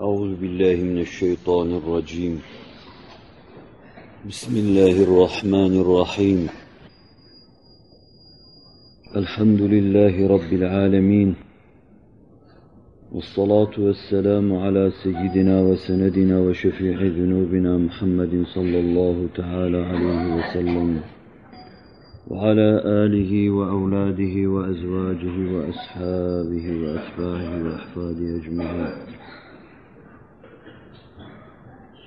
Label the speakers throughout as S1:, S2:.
S1: أعوذ بالله من الشيطان الرجيم. بسم الله الرحمن الرحيم. الحمد لله رب العالمين. والصلاة والسلام على سيدنا وسندنا وشفيع ذنوبنا محمد صلى الله تعالى عليه وسلم. وعلى آله وأولاده وأزواجه وأصحابه وأتباعه وأحفاده أجمعين.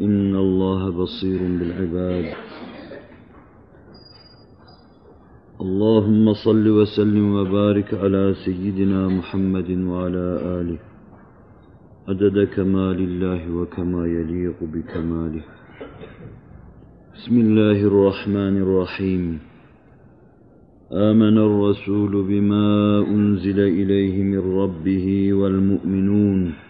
S1: إن الله بصير بالعباد. اللهم صل وسلم وبارك على سيدنا محمد وعلى آله. عدد كمال الله وكما يليق بكماله. بسم الله الرحمن الرحيم. آمن الرسول بما أنزل إليه من ربه والمؤمنون.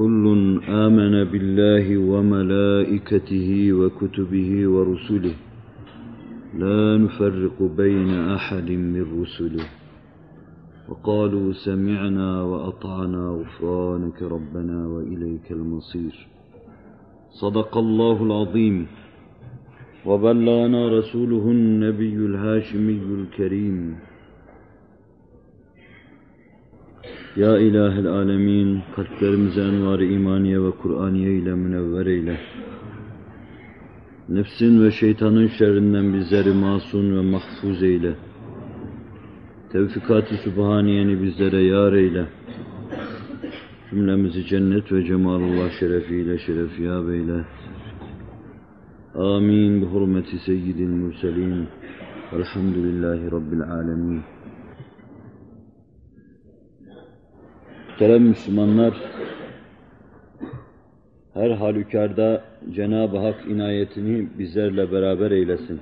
S1: كل آمن بالله وملائكته وكتبه ورسله. لا نفرق بين أحد من رسله. وقالوا سمعنا وأطعنا غفرانك ربنا وإليك المصير. صدق الله العظيم. وبلغنا رسوله النبي الهاشمي الكريم. Ya İlahel Alemin, kalplerimize envar-ı imaniye ve Kur'aniye ile münevver eyle. Nefsin ve şeytanın şerrinden bizleri masum ve mahfuz eyle. Tevfikat-ı Sübhaniyeni bizlere yar eyle. Cümlemizi cennet ve cemalullah şerefiyle şerefiyab eyle. Amin. Bi hurmeti seyyidil mürselin. Velhamdülillahi Rabbil alemin. Muhterem Müslümanlar, her halükarda Cenab-ı Hak inayetini bizlerle beraber eylesin.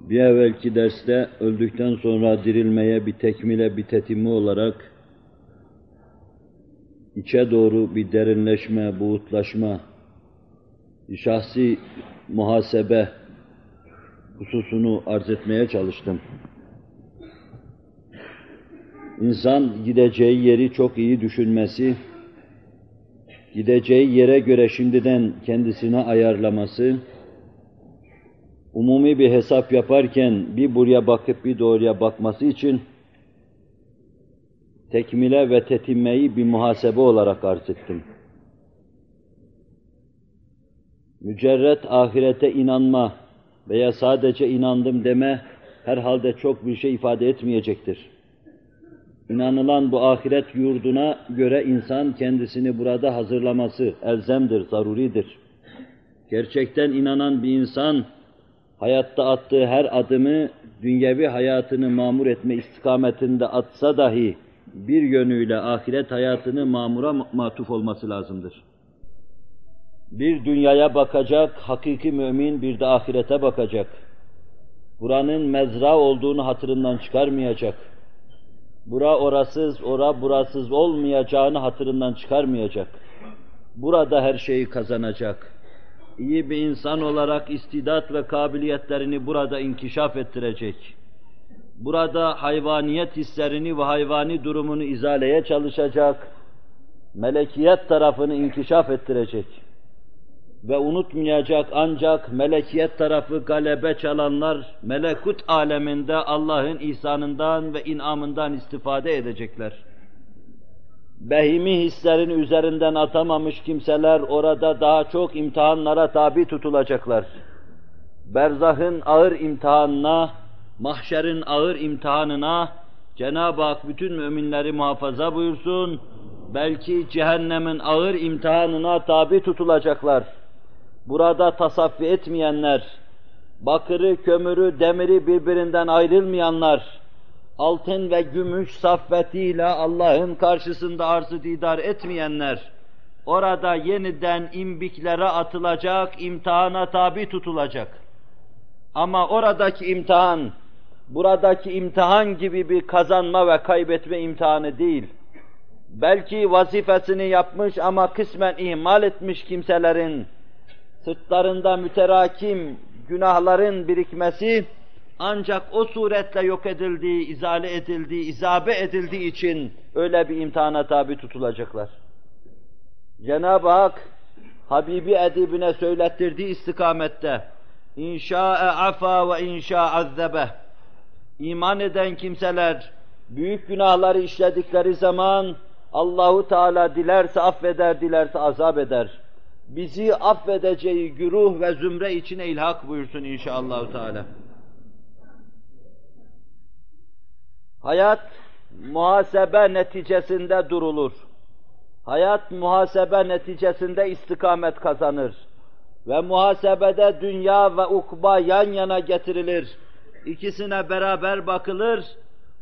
S1: Bir evvelki derste öldükten sonra dirilmeye bir tekmile, bir tetimi olarak içe doğru bir derinleşme, buğutlaşma, şahsi muhasebe hususunu arz etmeye çalıştım. İnsan gideceği yeri çok iyi düşünmesi, gideceği yere göre şimdiden kendisine ayarlaması, umumi bir hesap yaparken bir buraya bakıp bir doğruya bakması için tekmile ve tetimmeyi bir muhasebe olarak arz ettim. Mücerret ahirete inanma veya sadece inandım deme herhalde çok bir şey ifade etmeyecektir. İnanılan bu ahiret yurduna göre insan kendisini burada hazırlaması elzemdir, zaruridir. Gerçekten inanan bir insan, hayatta attığı her adımı dünyevi hayatını mamur etme istikametinde atsa dahi bir yönüyle ahiret hayatını mamura matuf olması lazımdır. Bir dünyaya bakacak, hakiki mümin bir de ahirete bakacak. Buranın mezra olduğunu hatırından çıkarmayacak bura orasız, ora burasız olmayacağını hatırından çıkarmayacak. Burada her şeyi kazanacak. İyi bir insan olarak istidat ve kabiliyetlerini burada inkişaf ettirecek. Burada hayvaniyet hislerini ve hayvani durumunu izaleye çalışacak. Melekiyet tarafını inkişaf ettirecek. Ve unutmayacak ancak melekiyet tarafı galebe çalanlar melekut aleminde Allah'ın ihsanından ve inamından istifade edecekler. Behimi hislerin üzerinden atamamış kimseler orada daha çok imtihanlara tabi tutulacaklar. Berzahın ağır imtihanına, mahşerin ağır imtihanına Cenab-ı Hak bütün müminleri muhafaza buyursun. Belki cehennemin ağır imtihanına tabi tutulacaklar burada tasaffi etmeyenler, bakırı, kömürü, demiri birbirinden ayrılmayanlar, altın ve gümüş saffetiyle Allah'ın karşısında arzı didar etmeyenler, orada yeniden imbiklere atılacak, imtihana tabi tutulacak. Ama oradaki imtihan, buradaki imtihan gibi bir kazanma ve kaybetme imtihanı değil. Belki vazifesini yapmış ama kısmen ihmal etmiş kimselerin sırtlarında müterakim günahların birikmesi ancak o suretle yok edildiği, izale edildiği, izabe edildiği için öyle bir imtihana tabi tutulacaklar. Cenab-ı Hak Habibi edibine söylettirdiği istikamette inşa'e afa ve inşa azzebe iman eden kimseler büyük günahları işledikleri zaman Allahu Teala dilerse affeder, dilerse azap eder. Bizi affedeceği güruh ve zümre içine ilhak buyursun inşallah Teala. Hayat muhasebe neticesinde durulur. Hayat muhasebe neticesinde istikamet kazanır. Ve muhasebede dünya ve ukba yan yana getirilir. İkisine beraber bakılır.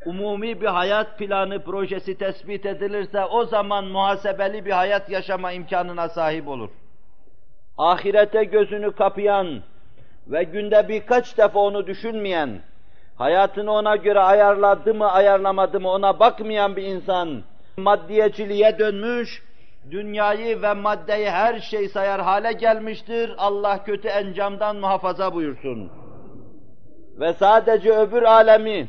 S1: Umumi bir hayat planı projesi tespit edilirse o zaman muhasebeli bir hayat yaşama imkanına sahip olur. Ahirete gözünü kapayan ve günde birkaç defa onu düşünmeyen, hayatını ona göre ayarladı mı ayarlamadı mı ona bakmayan bir insan, maddiyeciliğe dönmüş, dünyayı ve maddeyi her şey sayar hale gelmiştir. Allah kötü encamdan muhafaza buyursun. Ve sadece öbür alemi,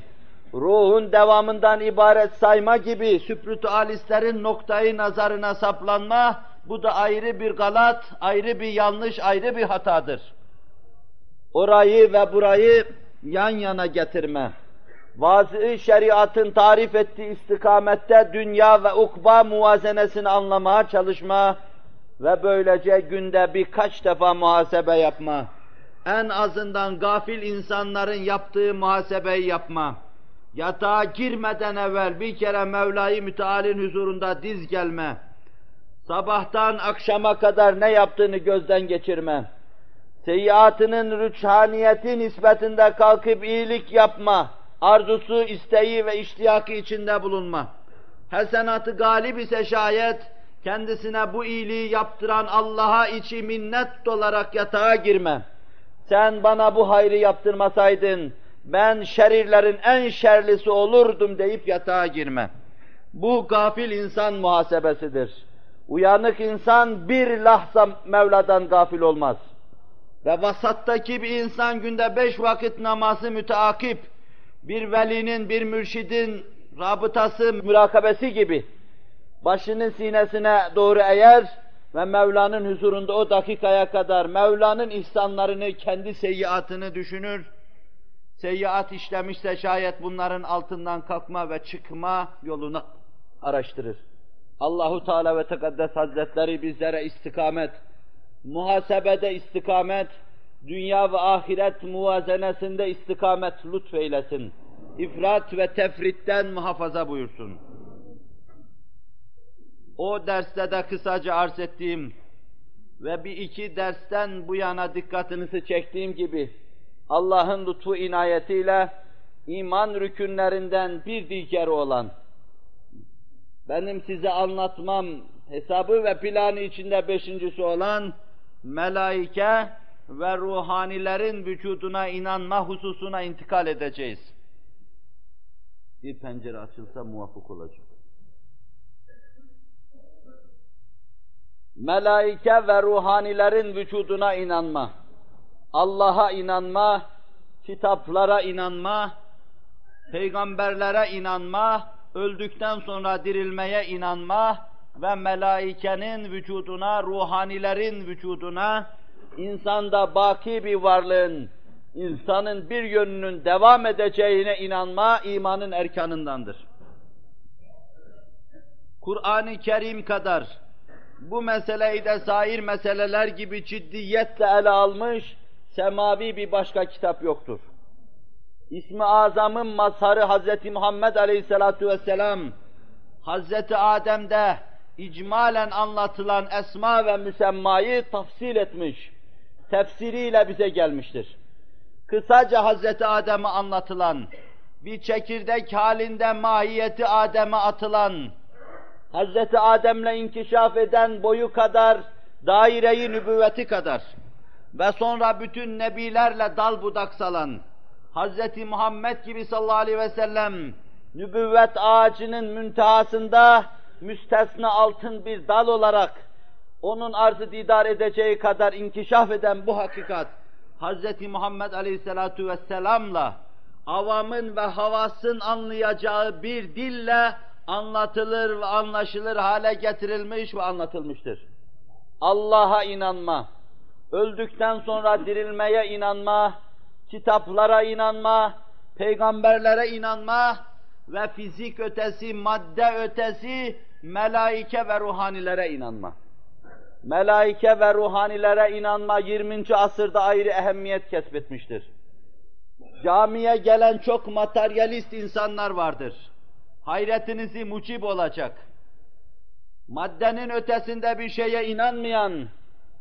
S1: ruhun devamından ibaret sayma gibi süprütualistlerin noktayı nazarına saplanma, bu da ayrı bir galat, ayrı bir yanlış, ayrı bir hatadır. Orayı ve burayı yan yana getirme vazı şeriatın tarif ettiği istikamette dünya ve ukba muvazenesini anlamaya çalışma ve böylece günde birkaç defa muhasebe yapma. En azından gafil insanların yaptığı muhasebeyi yapma. Yatağa girmeden evvel bir kere Mevla-i Müteal'in huzurunda diz gelme. Sabahtan akşama kadar ne yaptığını gözden geçirme. Seyyiatının rüçhaniyeti nispetinde kalkıp iyilik yapma arzusu, isteği ve iştiyakı içinde bulunma. Hasenatı galip ise şayet, kendisine bu iyiliği yaptıran Allah'a içi minnet dolarak yatağa girme. Sen bana bu hayrı yaptırmasaydın, ben şerirlerin en şerlisi olurdum deyip yatağa girme. Bu gafil insan muhasebesidir. Uyanık insan bir lahza Mevla'dan gafil olmaz. Ve vasattaki bir insan günde beş vakit namazı müteakip, bir velinin, bir mürşidin rabıtası, mürakabesi gibi başının sinesine doğru eğer ve Mevla'nın huzurunda o dakikaya kadar Mevla'nın ihsanlarını, kendi seyyiatını düşünür. Seyyiat işlemişse şayet bunların altından kalkma ve çıkma yolunu araştırır. Allahu Teala ve Tekaddes Hazretleri bizlere istikamet, muhasebede istikamet, dünya ve ahiret muvazenesinde istikamet lütfeylesin. İfrat ve tefritten muhafaza buyursun. O derste de kısaca arz ettiğim ve bir iki dersten bu yana dikkatinizi çektiğim gibi Allah'ın lütfu inayetiyle iman rükünlerinden bir diğeri olan benim size anlatmam hesabı ve planı içinde beşincisi olan melaike ve ruhanilerin vücuduna inanma hususuna intikal edeceğiz. Bir pencere açılsa muvaffak olacak. Melaike ve ruhanilerin vücuduna inanma, Allah'a inanma, kitaplara inanma, peygamberlere inanma, öldükten sonra dirilmeye inanma ve melaikenin vücuduna, ruhanilerin vücuduna, insanda baki bir varlığın, insanın bir yönünün devam edeceğine inanma imanın erkanındandır. Kur'an-ı Kerim kadar bu meseleyi de sair meseleler gibi ciddiyetle ele almış semavi bir başka kitap yoktur. İsmi Azam'ın mazharı Hz. Muhammed Aleyhisselatu Vesselam Hz. Adem'de icmalen anlatılan esma ve müsemmayı tafsil etmiş tefsiriyle bize gelmiştir. Kısaca Hazreti Adem'e anlatılan, bir çekirdek halinde mahiyeti Adem'e atılan, Hazreti Adem'le inkişaf eden boyu kadar, daireyi nübüvveti kadar ve sonra bütün nebilerle dal budak salan Hazreti Muhammed gibi sallallahu aleyhi ve sellem nübüvvet ağacının müntehasında müstesna altın bir dal olarak onun arzı didar edeceği kadar inkişaf eden bu hakikat Hz. Muhammed Aleyhisselatu Vesselam'la avamın ve havasın anlayacağı bir dille anlatılır ve anlaşılır hale getirilmiş ve anlatılmıştır. Allah'a inanma, öldükten sonra dirilmeye inanma, kitaplara inanma, peygamberlere inanma ve fizik ötesi, madde ötesi, melaike ve ruhanilere inanma. Melaike ve ruhanilere inanma 20. asırda ayrı ehemmiyet kesbetmiştir. Camiye gelen çok materyalist insanlar vardır. Hayretinizi mucib olacak. Maddenin ötesinde bir şeye inanmayan,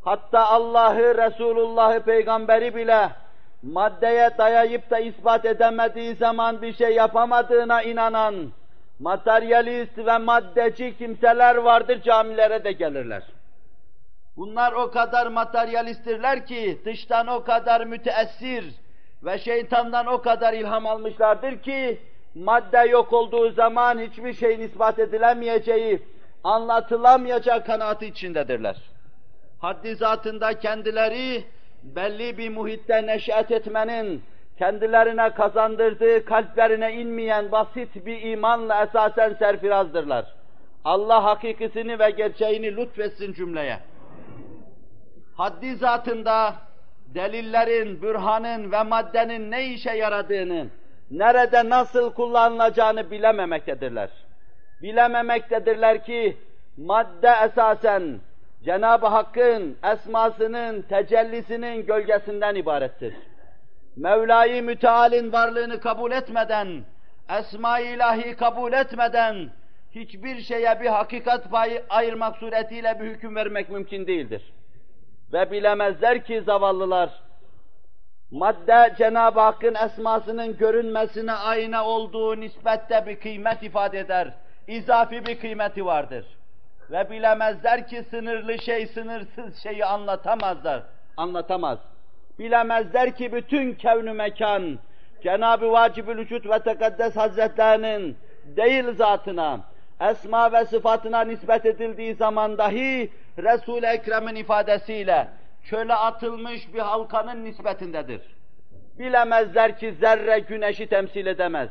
S1: hatta Allah'ı, Resulullah'ı, peygamberi bile maddeye dayayıp da ispat edemediği zaman bir şey yapamadığına inanan, materyalist ve maddeci kimseler vardır camilere de gelirler. Bunlar o kadar materyalisttirler ki dıştan o kadar müteessir ve şeytandan o kadar ilham almışlardır ki madde yok olduğu zaman hiçbir şeyin ispat edilemeyeceği, anlatılamayacak kanaati içindedirler. Haddi zatında kendileri belli bir muhitte neşet etmenin, kendilerine kazandırdığı kalplerine inmeyen basit bir imanla esasen serfirazdırlar. Allah hakikisini ve gerçeğini lütfetsin cümleye haddi zatında delillerin, bürhanın ve maddenin ne işe yaradığını, nerede nasıl kullanılacağını bilememektedirler. Bilememektedirler ki madde esasen Cenab-ı Hakk'ın esmasının, tecellisinin gölgesinden ibarettir. Mevla-i Müteal'in varlığını kabul etmeden, esma-i ilahi kabul etmeden, hiçbir şeye bir hakikat payı ayırmak suretiyle bir hüküm vermek mümkün değildir. Ve bilemezler ki zavallılar, madde Cenab-ı Hakk'ın esmasının görünmesine ayna olduğu nispette bir kıymet ifade eder. İzafi bir kıymeti vardır. Ve bilemezler ki sınırlı şey sınırsız şeyi anlatamazlar. Anlatamaz. Bilemezler ki bütün kevnü mekan, Cenab-ı Vacib-ül Vücut ve Tekaddes Hazretlerinin değil zatına, esma ve sıfatına nispet edildiği zaman dahi Resul-i Ekrem'in ifadesiyle çöle atılmış bir halkanın nispetindedir. Bilemezler ki zerre güneşi temsil edemez.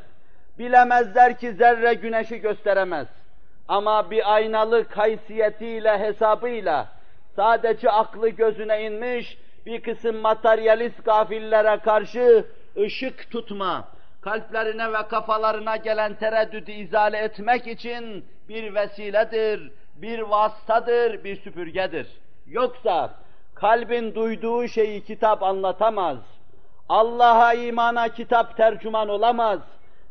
S1: Bilemezler ki zerre güneşi gösteremez. Ama bir aynalık haysiyetiyle, hesabıyla sadece aklı gözüne inmiş bir kısım materyalist gafillere karşı ışık tutma, kalplerine ve kafalarına gelen tereddüdü izale etmek için bir vesiledir, bir vasıtadır, bir süpürgedir. Yoksa kalbin duyduğu şeyi kitap anlatamaz. Allah'a imana kitap tercüman olamaz.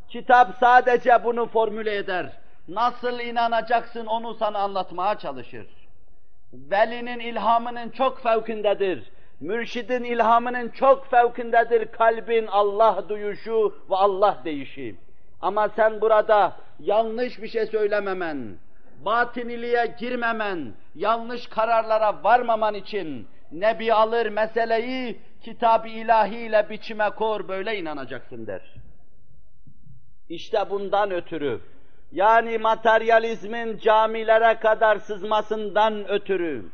S1: Kitap sadece bunu formüle eder. Nasıl inanacaksın onu sana anlatmaya çalışır. Velinin ilhamının çok fevkindedir. Mürşidin ilhamının çok fevkindedir kalbin Allah duyuşu ve Allah deyişi. Ama sen burada yanlış bir şey söylememen, batiniliğe girmemen, yanlış kararlara varmaman için Nebi alır meseleyi kitab-ı ilahiyle biçime kor böyle inanacaksın der. İşte bundan ötürü yani materyalizmin camilere kadar sızmasından ötürü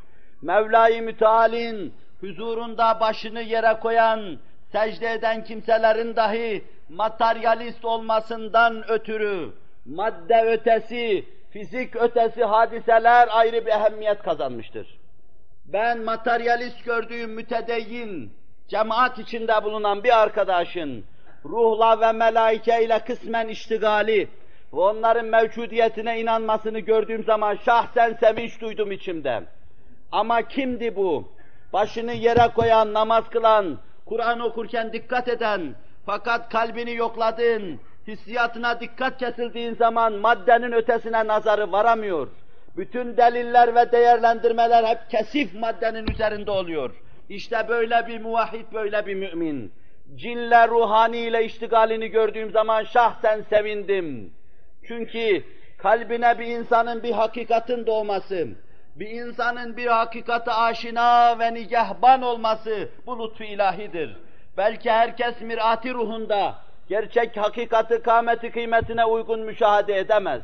S1: Mevla-i Müteal'in huzurunda başını yere koyan, secde eden kimselerin dahi materyalist olmasından ötürü madde ötesi, fizik ötesi hadiseler ayrı bir ehemmiyet kazanmıştır. Ben materyalist gördüğüm mütedeyyin, cemaat içinde bulunan bir arkadaşın ruhla ve melaike ile kısmen iştigali ve onların mevcudiyetine inanmasını gördüğüm zaman şahsen sevinç duydum içimde. Ama kimdi bu? Başını yere koyan, namaz kılan, Kur'an okurken dikkat eden, fakat kalbini yokladın, hissiyatına dikkat kesildiğin zaman maddenin ötesine nazarı varamıyor. Bütün deliller ve değerlendirmeler hep kesif maddenin üzerinde oluyor. İşte böyle bir muvahhid, böyle bir mümin. Cinle, ruhani ile iştigalini gördüğüm zaman şahsen sevindim. Çünkü
S2: kalbine bir insanın bir hakikatin doğması, bir insanın bir hakikate aşina ve nigahban olması bu lütfu ilahidir. Belki herkes mirati ruhunda gerçek hakikati kâmeti kıymetine uygun müşahede edemez.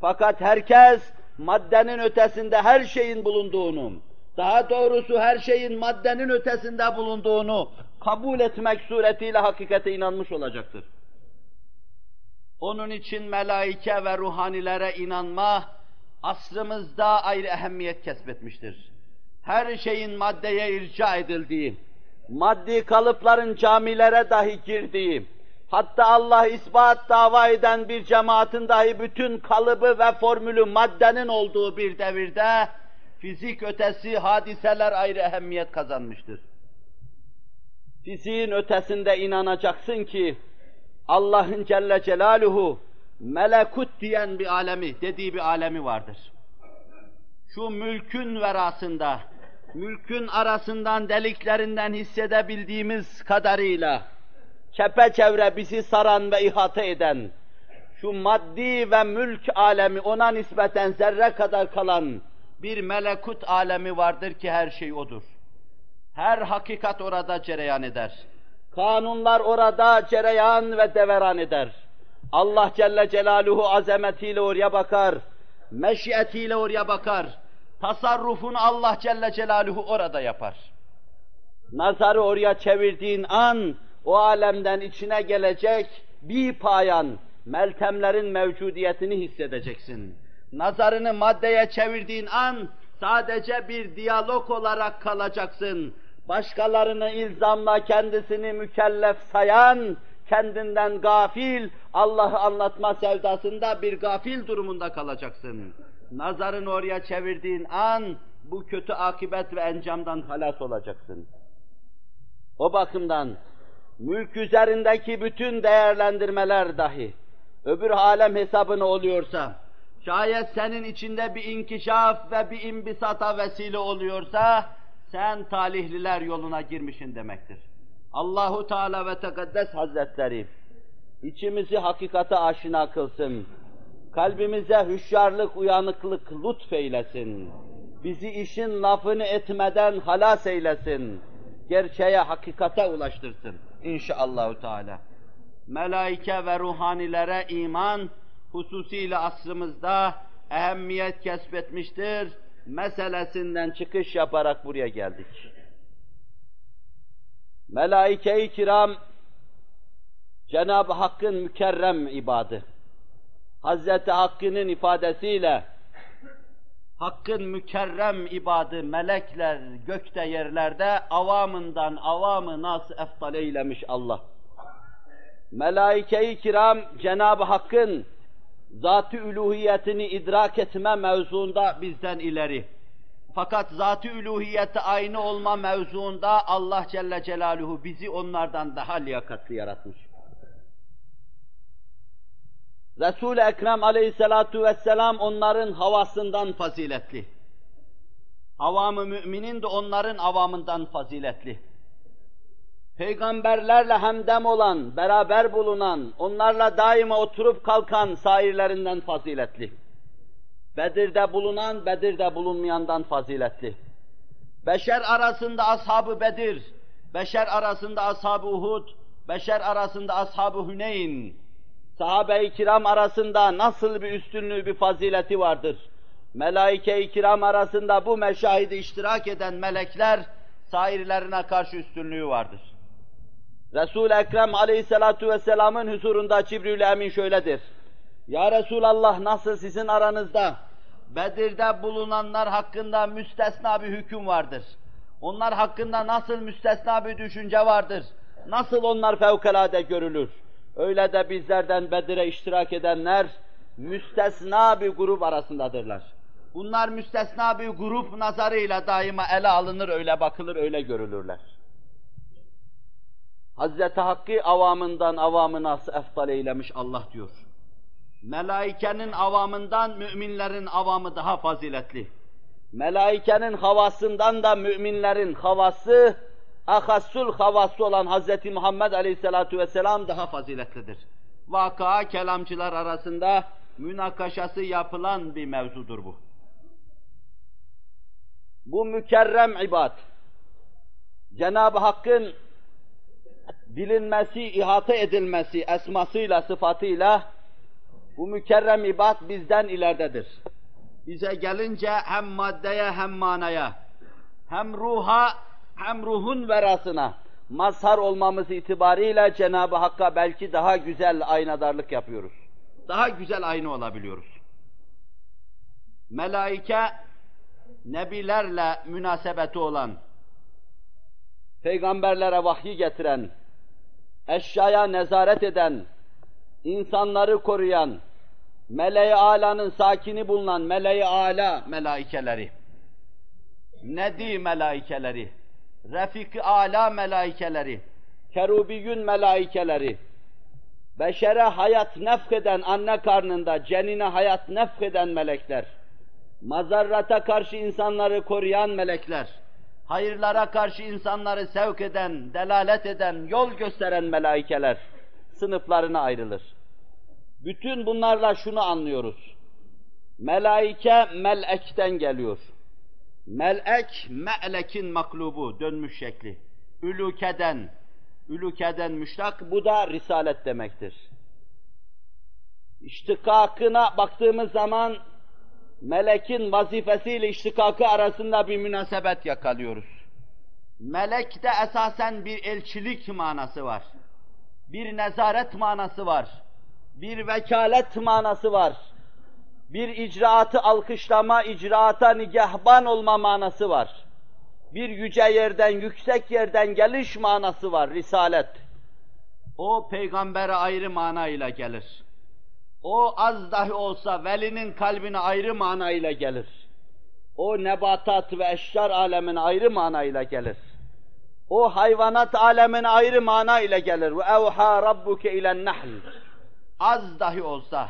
S2: Fakat herkes maddenin ötesinde her şeyin bulunduğunu, daha doğrusu her şeyin maddenin ötesinde bulunduğunu kabul etmek suretiyle hakikate inanmış olacaktır. Onun için melaike ve ruhanilere inanma asrımızda ayrı ehemmiyet kesbetmiştir. Her şeyin maddeye irca edildiği, maddi kalıpların camilere dahi girdiği, hatta Allah ispat dava eden bir cemaatin dahi bütün kalıbı ve formülü maddenin olduğu bir devirde, fizik ötesi hadiseler ayrı ehemmiyet kazanmıştır. Fiziğin ötesinde inanacaksın ki, Allah'ın Celle Celaluhu, melekut diyen bir alemi, dediği bir alemi vardır. Şu mülkün verasında, mülkün arasından deliklerinden hissedebildiğimiz kadarıyla, çepeçevre bizi saran ve ihate eden, şu maddi ve mülk alemi ona nispeten zerre kadar kalan bir melekut alemi vardır ki her şey odur. Her hakikat orada cereyan eder. Kanunlar orada cereyan ve deveran eder. Allah Celle Celaluhu azametiyle oraya bakar, meşiyetiyle oraya bakar. Tasarrufunu Allah Celle Celaluhu orada yapar. Nazarı oraya çevirdiğin an, o alemden içine gelecek bir payan, meltemlerin mevcudiyetini hissedeceksin. Nazarını maddeye çevirdiğin an, sadece bir diyalog olarak kalacaksın. Başkalarını ilzamla kendisini mükellef sayan, kendinden gafil, Allah'ı anlatma sevdasında bir gafil durumunda kalacaksın. Nazarını oraya çevirdiğin an, bu kötü akibet ve encamdan halas olacaksın. O bakımdan, mülk üzerindeki bütün değerlendirmeler dahi, öbür alem hesabına oluyorsa, şayet senin içinde bir inkişaf ve bir imbisata vesile oluyorsa, sen talihliler yoluna girmişin demektir. Allahu Teala ve Tekaddes Hazretleri içimizi hakikate aşina kılsın. Kalbimize hüşyarlık, uyanıklık lütfeylesin. Bizi işin lafını etmeden halas eylesin. Gerçeğe, hakikate ulaştırsın. İnşallahü Teala. Melaike ve ruhanilere iman hususiyle asrımızda ehemmiyet kesbetmiştir. Meselesinden çıkış yaparak buraya geldik. Melaike-i kiram Cenab-ı Hakk'ın mükerrem ibadı. Hazreti Hakk'ın ifadesiyle Hakk'ın mükerrem ibadı melekler gökte yerlerde avamından avamı nas eftal eylemiş Allah. Melaike-i kiram Cenab-ı Hakk'ın zat-ı üluhiyetini idrak etme mevzuunda bizden ileri. Fakat zat-ı üluhiyeti aynı olma mevzuunda Allah Celle Celaluhu bizi onlardan daha liyakatli yaratmış. Resul-i Ekrem aleyhissalatu vesselam onların havasından faziletli. Avamı müminin de onların avamından faziletli. Peygamberlerle hemdem olan, beraber bulunan, onlarla daima oturup kalkan sairlerinden faziletli. Bedir'de bulunan, Bedir'de bulunmayandan faziletli. Beşer arasında ashabı Bedir, beşer arasında ashabı Uhud, beşer arasında ashabı Hüneyn, sahabe-i kiram arasında nasıl bir üstünlüğü, bir fazileti vardır. Melaike-i kiram arasında bu meşahidi iştirak eden melekler, sairlerine karşı üstünlüğü vardır. Resul-i Ekrem aleyhissalatu vesselamın huzurunda Cibril Emin şöyledir. Ya Resulallah nasıl sizin aranızda Bedir'de bulunanlar hakkında müstesna bir hüküm vardır. Onlar hakkında nasıl müstesna bir düşünce vardır. Nasıl onlar fevkalade görülür. Öyle de bizlerden Bedir'e iştirak edenler müstesna bir grup arasındadırlar. Bunlar müstesna bir grup nazarıyla daima ele alınır, öyle bakılır, öyle görülürler. Hazreti Hakk'ı avamından avamına eftal eylemiş Allah diyor. Melaikenin avamından müminlerin avamı daha faziletli. Melaikenin havasından da müminlerin havası, ahassul havası olan Hz. Muhammed Aleyhisselatu Vesselam daha faziletlidir. Vaka kelamcılar arasında münakaşası yapılan bir mevzudur bu. Bu mükerrem ibad, Cenab-ı Hakk'ın bilinmesi, ihata edilmesi esmasıyla, sıfatıyla bu mükerrem ibad bizden ileridedir. Bize gelince hem maddeye hem manaya, hem ruha hem ruhun verasına mazhar olmamız itibariyle Cenab-ı Hakk'a belki daha güzel aynadarlık yapıyoruz. Daha güzel ayna olabiliyoruz. Melaike, nebilerle münasebeti olan, peygamberlere vahyi getiren, eşyaya nezaret eden, insanları koruyan, meleği alanın sakini bulunan meleği ala melaikeleri, nedi melaikeleri, refik ala melaikeleri, kerubiyün melaikeleri, beşere hayat nefkeden anne karnında cenine hayat nefkeden melekler, mazarrata karşı insanları koruyan melekler, hayırlara karşı insanları sevk eden, delalet eden, yol gösteren melaikeler sınıflarına ayrılır. Bütün bunlarla şunu anlıyoruz. Melaike melekten geliyor. Melek, me'lekin maklubu, dönmüş şekli. Ülükeden, ülükeden müştak, bu da risalet demektir. İştikakına baktığımız zaman melekin vazifesiyle iştikakı arasında bir münasebet yakalıyoruz. Melekte esasen bir elçilik manası var. Bir nezaret manası var. Bir vekalet manası var. Bir icraatı alkışlama, icraata nigahban olma manası var. Bir yüce yerden, yüksek yerden geliş manası var, risalet. O peygambere ayrı manayla gelir. O az dahi olsa velinin kalbine ayrı manayla gelir. O nebatat ve eşyar alemin ayrı manayla gelir. O hayvanat alemin ayrı mana ile gelir. Ve evha rabbuke ilen nahl. Az dahi olsa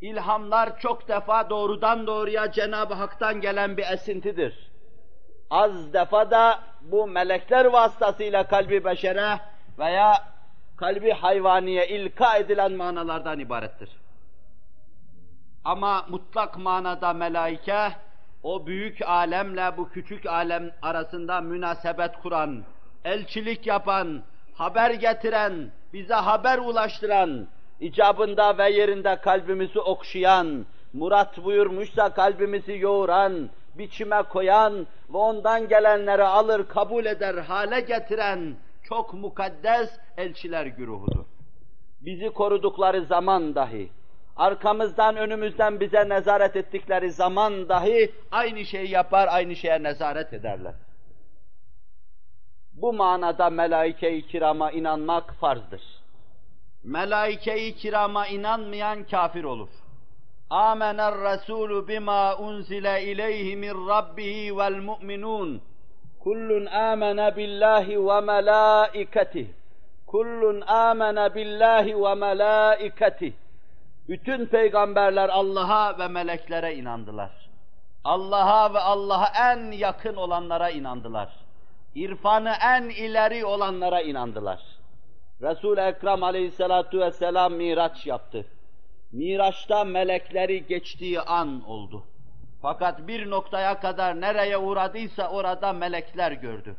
S2: ilhamlar çok defa doğrudan doğruya Cenab-ı Hak'tan gelen bir esintidir. Az defa da bu melekler vasıtasıyla kalbi beşere veya kalbi hayvaniye ilka edilen manalardan ibarettir. Ama mutlak manada melaike, o büyük alemle bu küçük alem arasında münasebet kuran, elçilik yapan, haber getiren, bize haber ulaştıran, icabında ve yerinde kalbimizi okşayan, murat buyurmuşsa kalbimizi yoğuran, biçime koyan ve ondan gelenleri alır kabul eder hale getiren çok mukaddes elçiler güruhudur. Bizi korudukları zaman dahi, arkamızdan önümüzden bize nezaret ettikleri zaman dahi aynı şeyi yapar, aynı şeye nezaret ederler. Bu manada melaike-i kirama inanmak farzdır. Melaike-i kirama inanmayan kafir olur. Resulü bima unzile ileyhi min rabbihi vel mu'minun. Kullun amene billahi ve melaiketih. Kullun amene billahi ve melaiketih. Bütün peygamberler Allah'a ve meleklere inandılar. Allah'a ve Allah'a en yakın olanlara inandılar. İrfanı en ileri olanlara inandılar. Resul-i Ekrem aleyhissalatu vesselam miraç yaptı. Miraçta melekleri geçtiği an oldu. Fakat bir noktaya kadar nereye uğradıysa orada melekler gördü.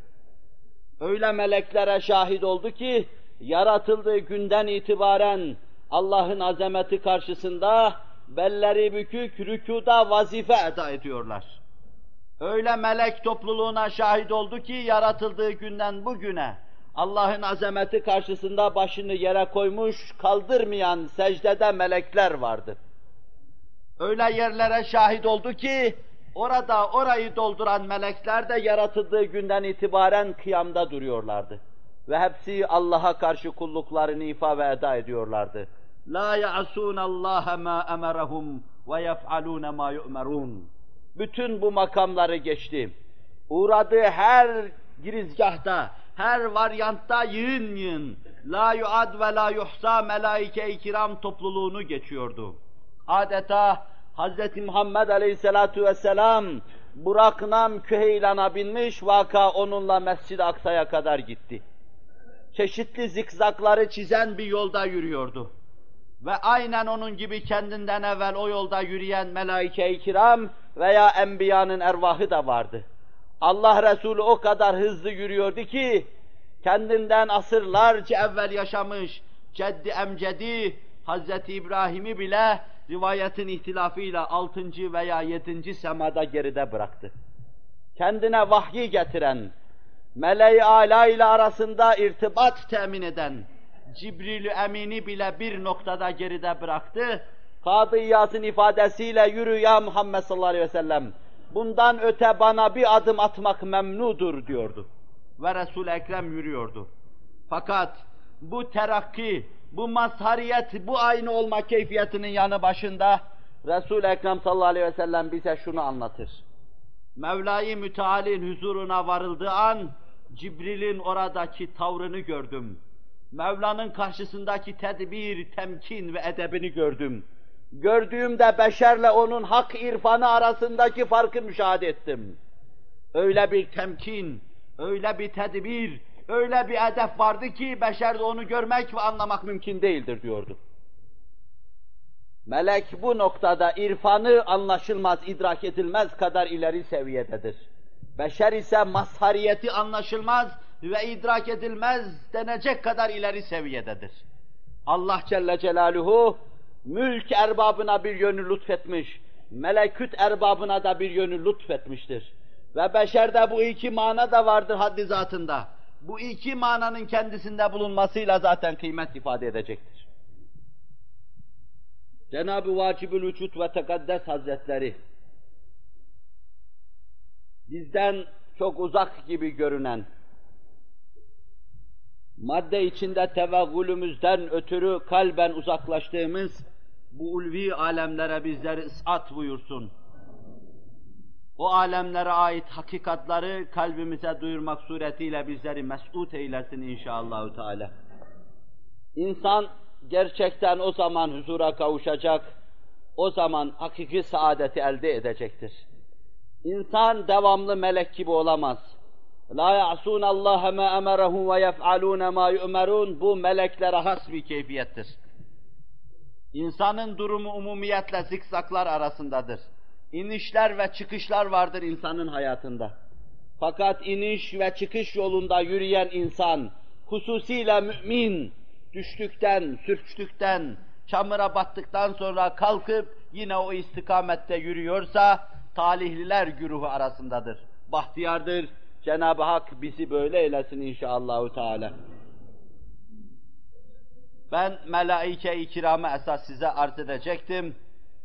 S2: Öyle meleklere şahit oldu ki, yaratıldığı günden itibaren Allah'ın azameti karşısında belleri bükük rükuda vazife eda ediyorlar. Öyle melek topluluğuna şahit oldu ki yaratıldığı günden bugüne Allah'ın azameti karşısında başını yere koymuş, kaldırmayan secdede melekler vardı. Öyle yerlere şahit oldu ki, orada orayı dolduran melekler de yaratıldığı günden itibaren kıyamda duruyorlardı. Ve hepsi Allah'a karşı kulluklarını ifa ve eda ediyorlardı. La Allah ma emerahum ve yef'alun ma yu'merun. Bütün bu makamları geçti. Uğradığı her girizgahta, her varyantta yığın yığın, la yuad ve la yuhsa melaike-i topluluğunu geçiyordu. Adeta Hz. Muhammed Aleyhisselatu Vesselam Burak-Nam Küheylan'a binmiş, vaka onunla Mescid-i Aksa'ya kadar gitti. Çeşitli zikzakları çizen bir yolda yürüyordu. ve aynen onun gibi kendinden evvel o yolda yürüyen melaike-i kiram veya enbiyanın ervahı da vardı. Allah Resulü o kadar hızlı yürüyordu ki, kendinden asırlarca evvel yaşamış ceddi emcedi Hazreti İbrahim'i bile rivayetin ihtilafıyla altıncı veya yedinci semada geride bıraktı. Kendine vahyi getiren, meleği ala ile arasında irtibat temin eden Cibril-i Emin'i bile bir noktada geride bıraktı. Kadı İyaz'ın ifadesiyle yürü ya Muhammed sallallahu aleyhi ve sellem. Bundan öte bana bir adım atmak memnudur diyordu. Ve Resul-i Ekrem yürüyordu. Fakat bu terakki, bu mazhariyet, bu aynı olma keyfiyetinin yanı başında Resul-i Ekrem sallallahu aleyhi ve sellem bize şunu anlatır. Mevla-i Müteal'in huzuruna varıldığı an Cibril'in oradaki tavrını gördüm. Mevla'nın karşısındaki tedbir, temkin ve edebini gördüm. Gördüğümde beşerle onun hak irfanı arasındaki farkı müşahede ettim. Öyle bir temkin, öyle bir tedbir, öyle bir edep vardı ki beşerde onu görmek ve anlamak mümkün değildir diyordu. Melek bu noktada irfanı anlaşılmaz, idrak edilmez kadar ileri seviyededir. Beşer ise mazhariyeti anlaşılmaz ve idrak edilmez denecek kadar ileri seviyededir. Allah Celle Celaluhu mülk erbabına bir yönü lütfetmiş, meleküt erbabına da bir yönü lütfetmiştir. Ve beşerde bu iki mana da vardır haddi zatında. Bu iki mananın kendisinde bulunmasıyla zaten kıymet ifade edecektir. Cenab-ı Vacibül Vücut ve Tekaddes Hazretleri bizden çok uzak gibi görünen, madde içinde tevaggülümüzden ötürü kalben uzaklaştığımız bu ulvi alemlere bizleri ısat buyursun. O alemlere ait hakikatları kalbimize duyurmak suretiyle bizleri mesut eylesin inşallahü teala. İnsan gerçekten o zaman huzura kavuşacak, o zaman hakiki saadeti elde edecektir. İnsan devamlı melek gibi olamaz. La ya'sun Allah ma emerahum ve yef'alun ma. Bu meleklere has bir keyfiyettir. İnsanın durumu umumiyetle zikzaklar arasındadır. İnişler ve çıkışlar vardır insanın hayatında. Fakat iniş ve çıkış yolunda yürüyen insan, hususiyle mümin, düştükten, sürçtükten, çamura battıktan sonra kalkıp yine o istikamette yürüyorsa, talihliler güruhu arasındadır. Bahtiyardır. Cenab-ı Hak bizi böyle eylesin inşallahü teala. Ben melaike-i kirama esas size arz edecektim.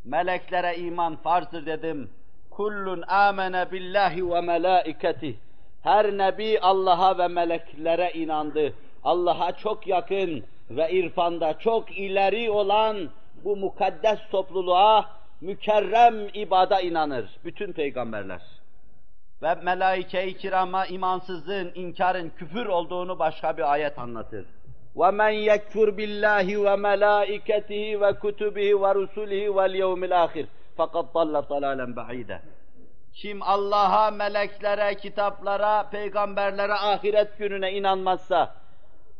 S2: Meleklere iman farzdır dedim. Kullun amene billahi ve melaiketi. Her nebi Allah'a ve meleklere inandı. Allah'a çok yakın ve irfanda çok ileri olan bu mukaddes topluluğa mükerrem ibada inanır bütün peygamberler. Ve melaike-i kirama imansızlığın, inkarın, küfür olduğunu başka bir ayet anlatır. وَمَنْ يَكْفُرْ بِاللّٰهِ وَمَلَائِكَتِهِ وَكُتُبِهِ وَرُسُلِهِ وَالْيَوْمِ الْآخِرِ فَقَدْ ضَلَّ ضَلَالًا بَعِيدًا Kim Allah'a, meleklere, kitaplara, peygamberlere, ahiret gününe inanmazsa,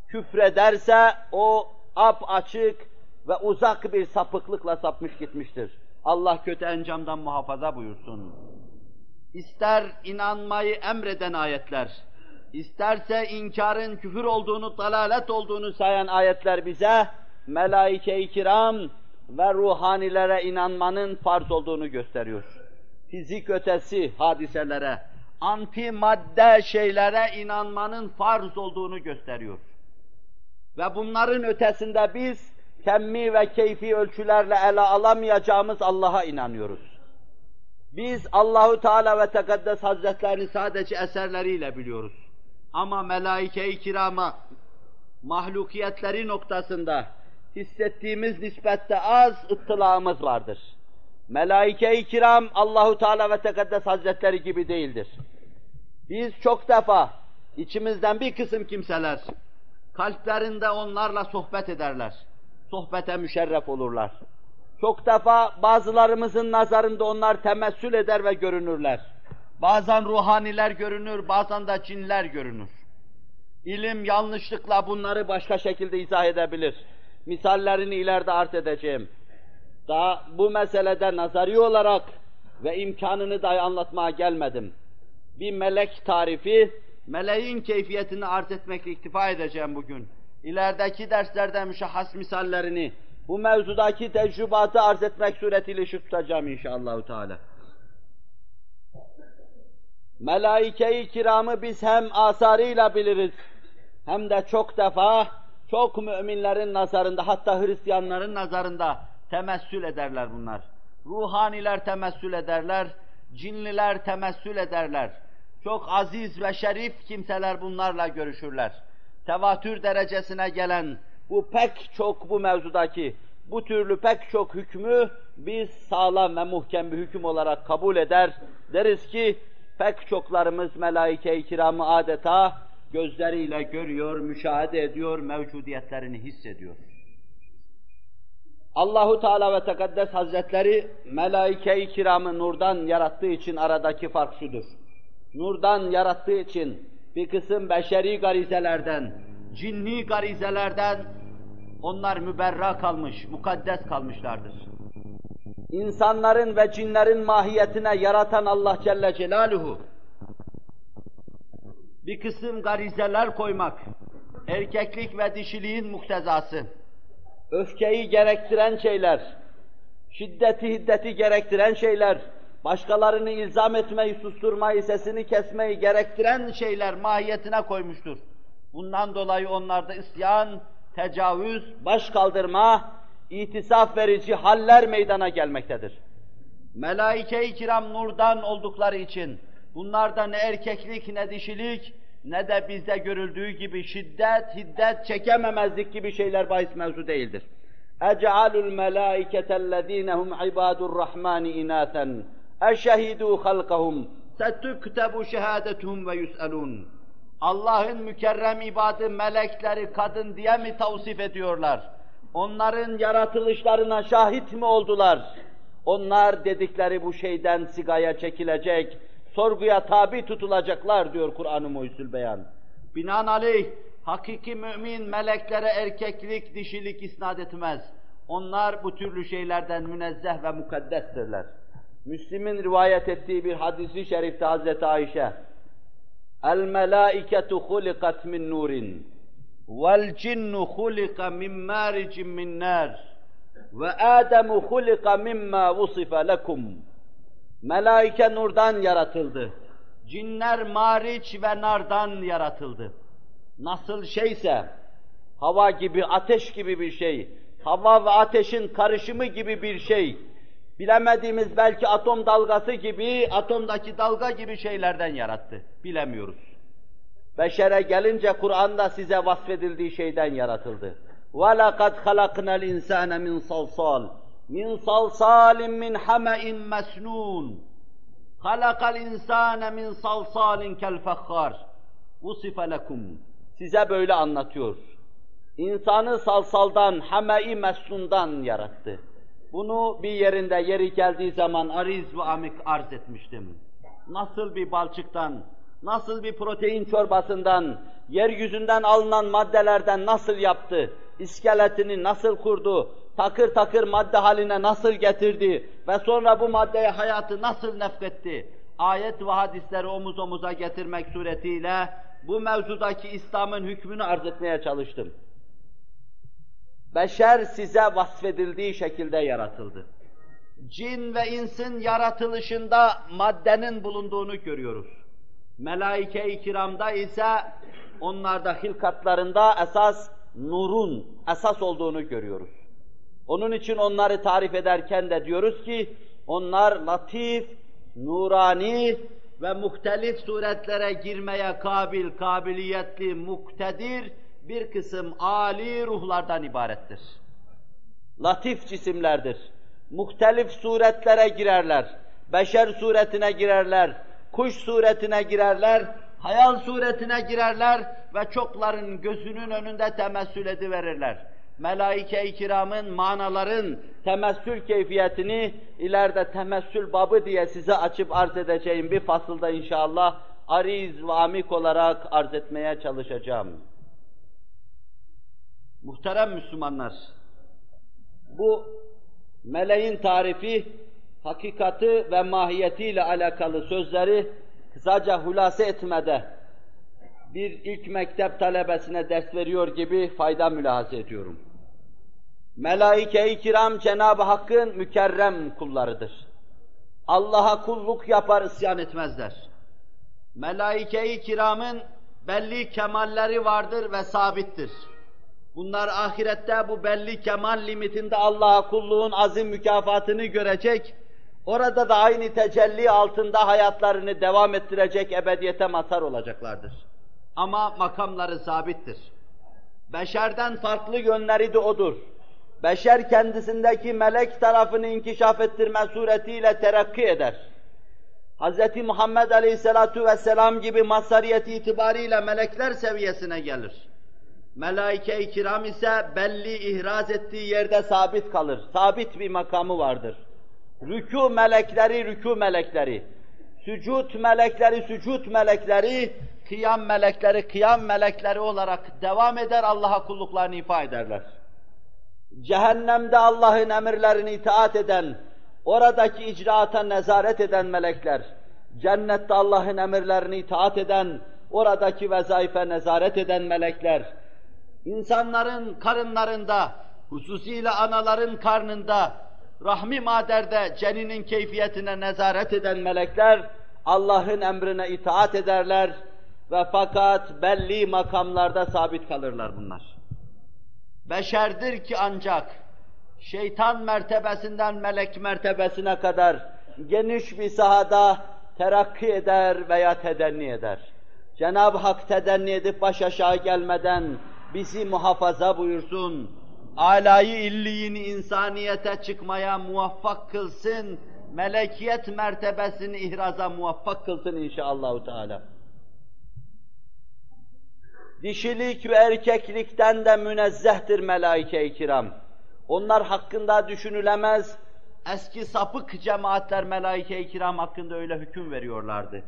S2: küfrederse o ap açık ve uzak bir sapıklıkla sapmış gitmiştir. Allah kötü encamdan muhafaza buyursun. İster inanmayı emreden ayetler, isterse inkarın küfür olduğunu, dalalet olduğunu sayan ayetler bize, melaike-i kiram ve ruhanilere inanmanın farz olduğunu gösteriyor. Fizik ötesi hadiselere, anti madde şeylere inanmanın farz olduğunu gösteriyor. Ve bunların ötesinde biz kemmi ve keyfi ölçülerle ele alamayacağımız Allah'a inanıyoruz. Biz Allahu Teala ve Tekaddes Hazretlerini sadece eserleriyle biliyoruz. Ama melaike-i kirama mahlukiyetleri noktasında hissettiğimiz nispette az ıttılağımız vardır. Melaike-i kiram Allahu Teala ve Tekaddes Hazretleri gibi değildir. Biz çok defa içimizden bir kısım kimseler kalplerinde onlarla sohbet ederler. Sohbete müşerref olurlar. Çok defa bazılarımızın nazarında onlar temessül eder ve görünürler. Bazen ruhaniler görünür, bazen de cinler görünür. İlim yanlışlıkla bunları başka şekilde izah edebilir. misallerini ileride arz edeceğim. Daha bu meselede nazari olarak ve imkanını dahi anlatmaya gelmedim. Bir melek tarifi, meleğin keyfiyetini arz etmekle iktifa edeceğim bugün. İlerideki derslerde müşahhas misallerini, bu mevzudaki tecrübatı arz etmek suretiyle ışık tutacağım inşallah. Teala. Melaike-i kiramı biz hem asarıyla biliriz, hem de çok defa, çok müminlerin nazarında, hatta Hristiyanların nazarında temessül ederler bunlar. Ruhaniler temessül ederler, cinliler temessül ederler. Çok aziz ve şerif kimseler bunlarla görüşürler. Tevatür derecesine gelen bu pek çok bu mevzudaki bu türlü pek çok hükmü biz sağlam ve muhkem bir hüküm olarak kabul eder. Deriz ki pek çoklarımız melaike-i kiramı adeta gözleriyle görüyor, müşahede ediyor, mevcudiyetlerini hissediyor. Allahu Teala ve Tekaddes Hazretleri melaike-i kiramı nurdan yarattığı için aradaki fark şudur. Nurdan yarattığı için bir kısım beşeri garizelerden, cinni garizelerden onlar müberra kalmış, mukaddes kalmışlardır. İnsanların ve cinlerin mahiyetine yaratan Allah Celle Celaluhu bir kısım garizeler koymak, erkeklik ve dişiliğin muktezası, öfkeyi gerektiren şeyler, şiddeti hiddeti gerektiren şeyler, başkalarını ilzam etmeyi, susturmayı, sesini kesmeyi gerektiren şeyler mahiyetine koymuştur. Bundan dolayı onlarda isyan, tecavüz, baş kaldırma, itisaf verici haller meydana gelmektedir. Melaike-i kiram nurdan oldukları için bunlarda ne erkeklik ne dişilik ne de bizde görüldüğü gibi şiddet, hiddet, çekememezlik gibi şeyler bahis mevzu değildir. اَجْعَلُ الْمَلَائِكَةَ الَّذ۪ينَ هُمْ عِبَادُ الرَّحْمَانِ اِنَاثًا اَشَهِدُوا خَلْقَهُمْ سَتُكْتَبُ شَهَادَتُهُمْ وَيُسْأَلُونَ Allah'ın mükerrem ibadı melekleri kadın diye mi tavsif ediyorlar? Onların yaratılışlarına şahit mi oldular? Onlar dedikleri bu şeyden sigaya çekilecek, sorguya tabi tutulacaklar diyor Kur'an-ı Muhyüzül Beyan. Binaenaleyh hakiki mümin meleklere erkeklik, dişilik isnat etmez. Onlar bu türlü şeylerden münezzeh ve mukaddestirler. Müslim'in rivayet ettiği bir hadisi şerifte Hazreti Ayşe, El melaiketu hulikat min nurin hulika min maricin min nar ve Ademu hulika mimma vusife lekum. Melaike nurdan yaratıldı. Cinler mariç ve nardan yaratıldı. Nasıl şeyse, hava gibi, ateş gibi bir şey, hava ve ateşin karışımı gibi bir şey, bilemediğimiz belki atom dalgası gibi, atomdaki dalga gibi şeylerden yarattı. Bilemiyoruz. Beşere gelince Kur'an'da size vasfedildiği şeyden yaratıldı. وَلَقَدْ خَلَقْنَا الْاِنْسَانَ مِنْ صَلْصَالٍ مِنْ صَلْصَالٍ مِنْ حَمَئٍ مَسْنُونَ خَلَقَ الْاِنْسَانَ مِنْ صَلْصَالٍ كَالْفَخَّارِ وُصِفَ لَكُمْ Size böyle anlatıyor. İnsanı salsaldan, hame-i mesnundan yarattı. Bunu bir yerinde yeri geldiği zaman ariz ve amik arz etmiştim. Nasıl bir balçıktan, nasıl bir protein çorbasından, yeryüzünden alınan maddelerden nasıl yaptı, iskeletini nasıl kurdu, takır takır madde haline nasıl getirdi ve sonra bu maddeye hayatı nasıl nefketti, ayet ve hadisleri omuz omuza getirmek suretiyle bu mevzudaki İslam'ın hükmünü arz etmeye çalıştım. Beşer size vasfedildiği şekilde yaratıldı. Cin ve insin yaratılışında maddenin bulunduğunu görüyoruz. Melaike-i kiramda ise onlarda hilkatlarında esas nurun esas olduğunu görüyoruz. Onun için onları tarif ederken de diyoruz ki onlar latif, nurani ve muhtelif suretlere girmeye kabil, kabiliyetli, muktedir bir kısım âli ruhlardan ibarettir. Latif cisimlerdir. Muhtelif suretlere girerler. Beşer suretine girerler, kuş suretine girerler, hayal suretine girerler ve çokların gözünün önünde temessül ediverirler. Melaike-i kiramın, manaların temessül keyfiyetini ileride temessül babı diye size açıp arz edeceğim bir fasılda inşallah ariz ve amik olarak arz etmeye çalışacağım. Muhterem Müslümanlar, bu meleğin tarifi, hakikati ve mahiyetiyle alakalı sözleri kısaca hulase etmede bir ilk mektep talebesine ders veriyor gibi fayda mülahaza ediyorum. Melaike-i kiram Cenab-ı Hakk'ın mükerrem kullarıdır. Allah'a kulluk yapar, isyan etmezler. Melaike-i kiramın belli kemalleri vardır ve sabittir. Bunlar ahirette bu belli kemal limitinde Allah'a kulluğun azim mükafatını görecek, orada da aynı tecelli altında hayatlarını devam ettirecek, ebediyete mazhar olacaklardır. Ama makamları sabittir. Beşerden farklı yönleri de odur. Beşer kendisindeki melek tarafını inkişaf ettirme suretiyle terakki eder. Hz. Muhammed Aleyhisselatu Vesselam gibi mazhariyeti itibariyle melekler seviyesine gelir. Melaike-i kiram ise belli ihraz ettiği yerde sabit kalır. Sabit bir makamı vardır. Rükû melekleri, rükû melekleri, sücud melekleri, sücud melekleri, kıyam melekleri, kıyam melekleri olarak devam eder, Allah'a kulluklarını ifa ederler. Cehennemde Allah'ın emirlerini itaat eden, oradaki icraata nezaret eden melekler, cennette Allah'ın emirlerini itaat eden, oradaki vezaife nezaret eden melekler, insanların karınlarında, hususiyle anaların karnında, rahmi maderde ceninin keyfiyetine nezaret eden melekler, Allah'ın emrine itaat ederler ve fakat belli makamlarda sabit kalırlar bunlar. Beşerdir ki ancak şeytan mertebesinden melek mertebesine kadar geniş bir sahada terakki eder veya tedenni eder. Cenab-ı Hak tedenni edip baş aşağı gelmeden bizi muhafaza buyursun. Alayı illiğini insaniyete çıkmaya muvaffak kılsın. Melekiyet mertebesini ihraza muvaffak kılsın inşallahü teala. Dişilik ve erkeklikten de münezzehtir melaike-i kiram. Onlar hakkında düşünülemez, eski sapık cemaatler melaike-i kiram hakkında öyle hüküm veriyorlardı.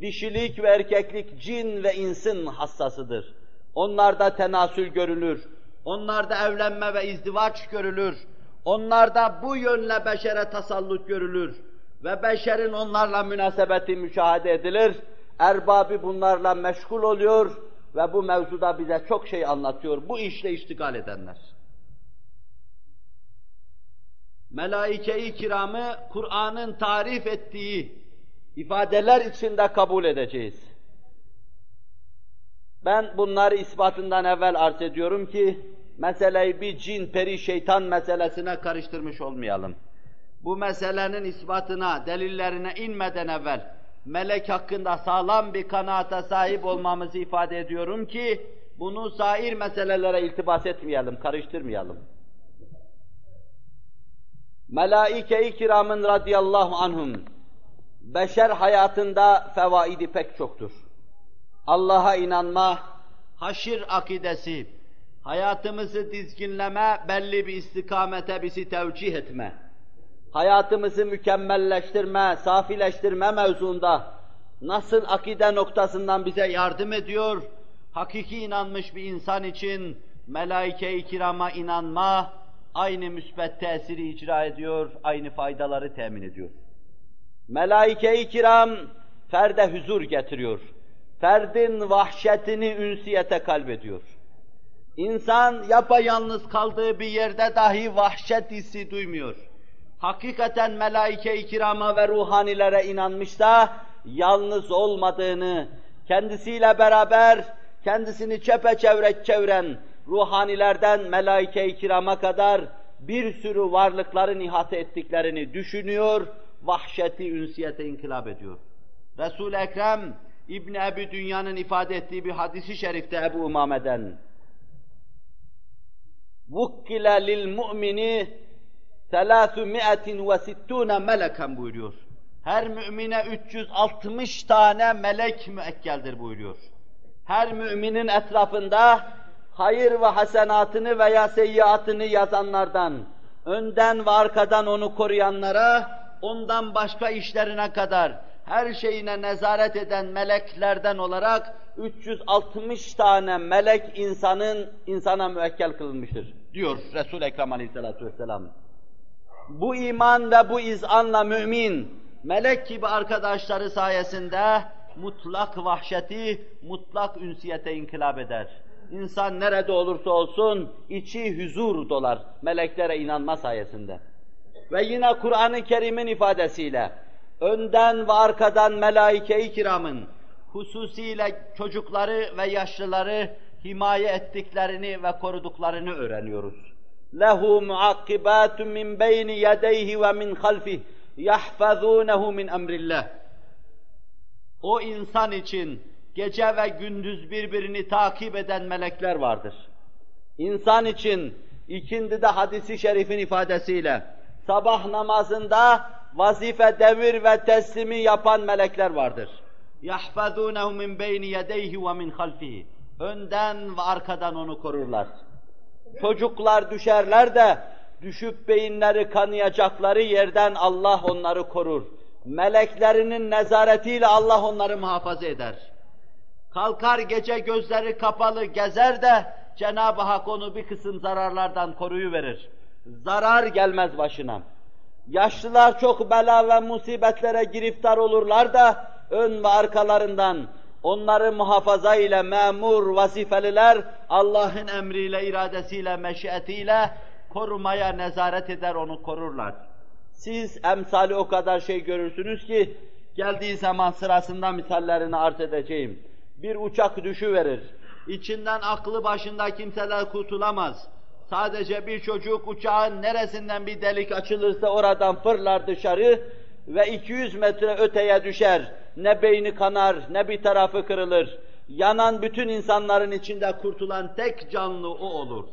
S2: Dişilik ve erkeklik cin ve insin hassasıdır. Onlarda tenasül görülür. Onlarda evlenme ve izdivaç görülür. Onlarda bu yönle beşere tasallut görülür. Ve beşerin onlarla münasebeti müşahede edilir. Erbabı bunlarla meşgul oluyor ve bu mevzuda bize çok şey anlatıyor. Bu işle iştigal edenler. Melaike-i kiramı Kur'an'ın tarif ettiği ifadeler içinde kabul edeceğiz. Ben bunları ispatından evvel arz ediyorum ki, meseleyi bir cin, peri, şeytan meselesine karıştırmış olmayalım. Bu meselenin ispatına, delillerine inmeden evvel, melek hakkında sağlam bir kanaata sahip olmamızı ifade ediyorum ki, bunu sair meselelere iltibas etmeyelim, karıştırmayalım. Melaike-i kiramın radıyallahu anhum, beşer hayatında fevaidi pek çoktur. Allah'a inanma, haşir akidesi, hayatımızı dizginleme, belli bir istikamete bizi tevcih etme, hayatımızı mükemmelleştirme, safileştirme mevzuunda nasıl akide noktasından bize yardım ediyor, hakiki inanmış bir insan için melaike-i kirama inanma, aynı müsbet tesiri icra ediyor, aynı faydaları temin ediyor. Melaike-i kiram ferde huzur getiriyor. Ferdin vahşetini ünsiyete kalbediyor. İnsan yapayalnız kaldığı bir yerde dahi vahşet hissi duymuyor. Hakikaten melaike-i kirama ve ruhanilere inanmış da yalnız olmadığını, kendisiyle beraber kendisini çepeçevre çevren ruhanilerden melaike-i kirama kadar bir sürü varlıkların ihate ettiklerini düşünüyor, vahşeti ünsiyete inkılap ediyor. Resul-i Ekrem İbn Ebi Dünya'nın ifade ettiği bir hadisi şerifte Ebu Umame'den vukkile lil mu'mini selâsü mi'etin ve sittûne meleken buyuruyor. Her mümine 360 tane melek müekkeldir buyuruyor. Her müminin etrafında hayır ve hasenatını veya seyyiatını yazanlardan, önden ve arkadan onu koruyanlara, ondan başka işlerine kadar her şeyine nezaret eden meleklerden olarak 360 tane melek insanın insana müekkel kılınmıştır diyor Resul Ekrem Aleyhissalatu vesselam. Bu iman ve bu izanla mümin melek gibi arkadaşları sayesinde mutlak vahşeti, mutlak ünsiyete inkılap eder. İnsan nerede olursa olsun içi huzur dolar meleklere inanma sayesinde. Ve yine Kur'an-ı Kerim'in ifadesiyle önden ve arkadan melaike-i kiramın hususiyle çocukları ve yaşlıları himaye ettiklerini ve koruduklarını öğreniyoruz. Lehu muakkibatun min beyni yedeyhi ve min halfih yahfazunehu min emrillah. O insan için gece ve gündüz birbirini takip eden melekler vardır. İnsan için ikindide hadisi şerifin ifadesiyle sabah namazında vazife devir ve teslimi yapan melekler vardır. يَحْفَظُونَهُ مِنْ بَيْنِ يَدَيْهِ وَمِنْ خَلْفِهِ Önden ve arkadan onu korurlar. Çocuklar düşerler de düşüp beyinleri kanayacakları yerden Allah onları korur. Meleklerinin nezaretiyle Allah onları muhafaza eder. Kalkar gece gözleri kapalı gezer de Cenab-ı Hak onu bir kısım zararlardan koruyuverir. Zarar gelmez başına. Yaşlılar çok bela ve musibetlere giriftar olurlar da ön ve arkalarından onları muhafaza ile memur vazifeliler Allah'ın emriyle, iradesiyle, meşiyetiyle korumaya nezaret eder, onu korurlar. Siz emsali o kadar şey görürsünüz ki geldiği zaman sırasında misallerini arz edeceğim. Bir uçak düşüverir. İçinden aklı başında kimseler kurtulamaz. Sadece bir çocuk uçağın neresinden bir delik açılırsa oradan fırlar dışarı ve 200 metre öteye düşer. Ne beyni kanar, ne bir tarafı kırılır. Yanan bütün insanların içinde kurtulan tek canlı o olur.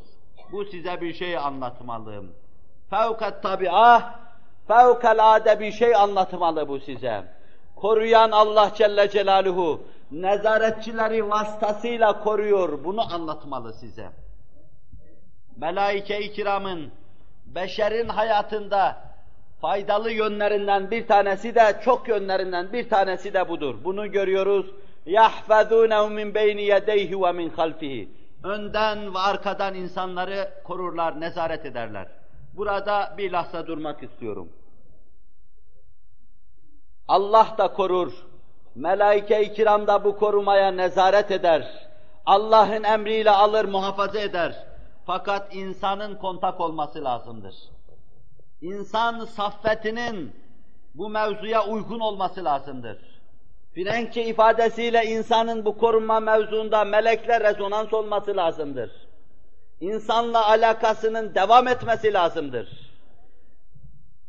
S2: Bu size bir şey anlatmalıyım. Fevkat tabi'a, fevkalade bir şey anlatmalı bu size. Koruyan Allah Celle Celaluhu, nezaretçileri vasıtasıyla koruyor, bunu anlatmalı size Melaike-i kiramın, beşerin hayatında faydalı yönlerinden bir tanesi de, çok yönlerinden bir tanesi de budur. Bunu görüyoruz. يَحْفَذُونَهُ مِنْ بَيْنِ يَدَيْهِ وَمِنْ خَلْفِهِ Önden ve arkadan insanları korurlar, nezaret ederler. Burada bir lahza durmak istiyorum. Allah da korur, melaike-i kiram da bu korumaya nezaret eder. Allah'ın emriyle alır, muhafaza eder. Fakat insanın kontak olması lazımdır. İnsan saffetinin bu mevzuya uygun olması lazımdır. Frenkçe ifadesiyle insanın bu korunma mevzuunda melekle rezonans olması lazımdır. İnsanla alakasının devam etmesi lazımdır.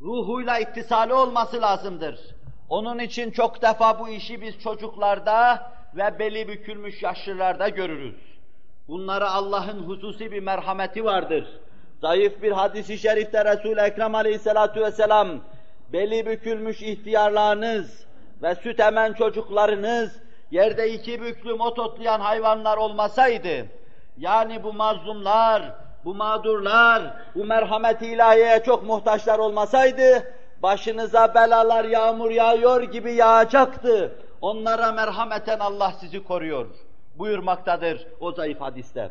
S2: Ruhuyla ittisali olması lazımdır. Onun için çok defa bu işi biz çocuklarda ve beli bükülmüş yaşlılarda görürüz. Bunlara Allah'ın hususi bir merhameti vardır. Zayıf bir hadisi şerifte Resul-i Ekrem aleyhissalatu vesselam, beli bükülmüş ihtiyarlarınız ve süt emen çocuklarınız, yerde iki büklüm ot otlayan hayvanlar olmasaydı, yani bu mazlumlar, bu mağdurlar, bu merhamet ilahiyeye çok muhtaçlar olmasaydı, başınıza belalar yağmur yağıyor gibi yağacaktı. Onlara merhameten Allah sizi koruyor buyurmaktadır o zayıf hadiste.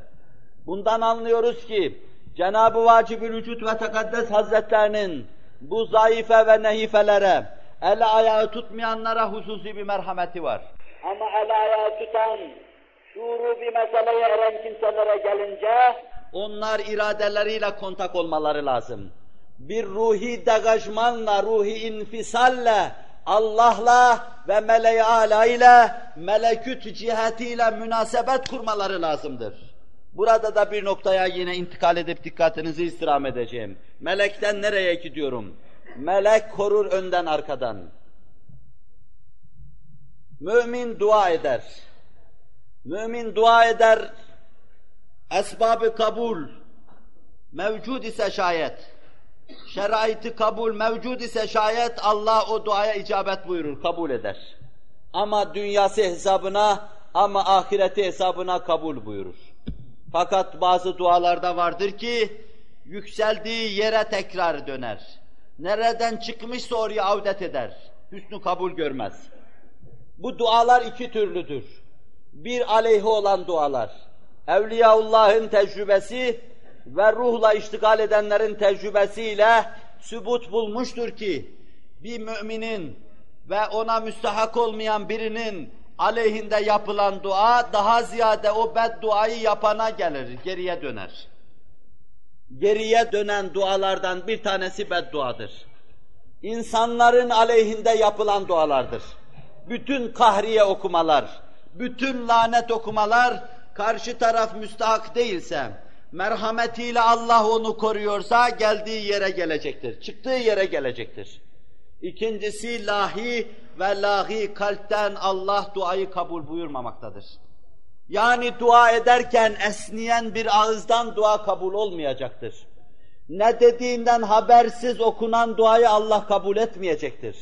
S2: Bundan anlıyoruz ki Cenab-ı Vacib-ül Vücut ve Tekaddes Hazretlerinin bu zayıfe ve nehifelere, el ayağı tutmayanlara hususi bir merhameti var. Ama el ayağı tutan, şuuru bir meseleye eren kimselere gelince, onlar iradeleriyle kontak olmaları lazım. Bir ruhi degajmanla, ruhi infisalle, Allah'la ve meleği ala ile meleküt cihetiyle münasebet kurmaları lazımdır. Burada da bir noktaya yine intikal edip dikkatinizi istirham edeceğim. Melekten nereye gidiyorum? Melek korur önden arkadan. Mümin dua eder. Mümin dua eder. Esbabı kabul mevcud ise şayet şeraiti kabul mevcud ise şayet Allah o duaya icabet buyurur, kabul eder. Ama dünyası hesabına ama ahireti hesabına kabul buyurur. Fakat bazı dualarda vardır ki yükseldiği yere tekrar döner. Nereden çıkmışsa oraya avdet eder. Hüsnü kabul görmez. Bu dualar iki türlüdür. Bir aleyhi olan dualar. Evliyaullah'ın tecrübesi ve ruhla iştigal edenlerin tecrübesiyle sübut bulmuştur ki bir müminin ve ona müstahak olmayan birinin aleyhinde yapılan dua daha ziyade o bedduayı yapana gelir, geriye döner. Geriye dönen dualardan bir tanesi bedduadır. İnsanların aleyhinde yapılan dualardır. Bütün kahriye okumalar, bütün lanet okumalar karşı taraf müstahak değilse, merhametiyle Allah onu koruyorsa geldiği yere gelecektir, çıktığı yere gelecektir. İkincisi lahi ve lahi kalpten Allah duayı kabul buyurmamaktadır. Yani dua ederken esniyen bir ağızdan dua kabul olmayacaktır. Ne dediğinden habersiz okunan duayı Allah kabul etmeyecektir.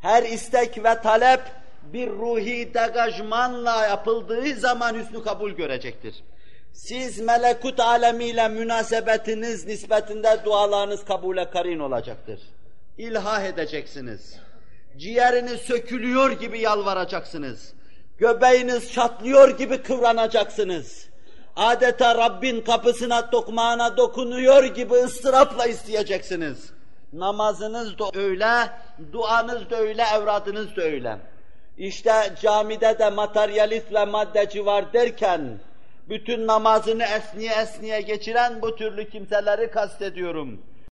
S2: Her istek ve talep bir ruhi degajmanla yapıldığı zaman hüsnü kabul görecektir. Siz melekut alemiyle münasebetiniz nispetinde dualarınız kabule karin olacaktır. İlhah edeceksiniz. Ciğeriniz sökülüyor gibi yalvaracaksınız. Göbeğiniz çatlıyor gibi kıvranacaksınız. Adeta Rabbin kapısına dokmağına dokunuyor gibi ıstırapla isteyeceksiniz. Namazınız da öyle, duanız da öyle, evradınız da öyle. İşte camide de materyalist ve maddeci var derken, bütün namazını esniye esniye geçiren bu türlü kimseleri kastediyorum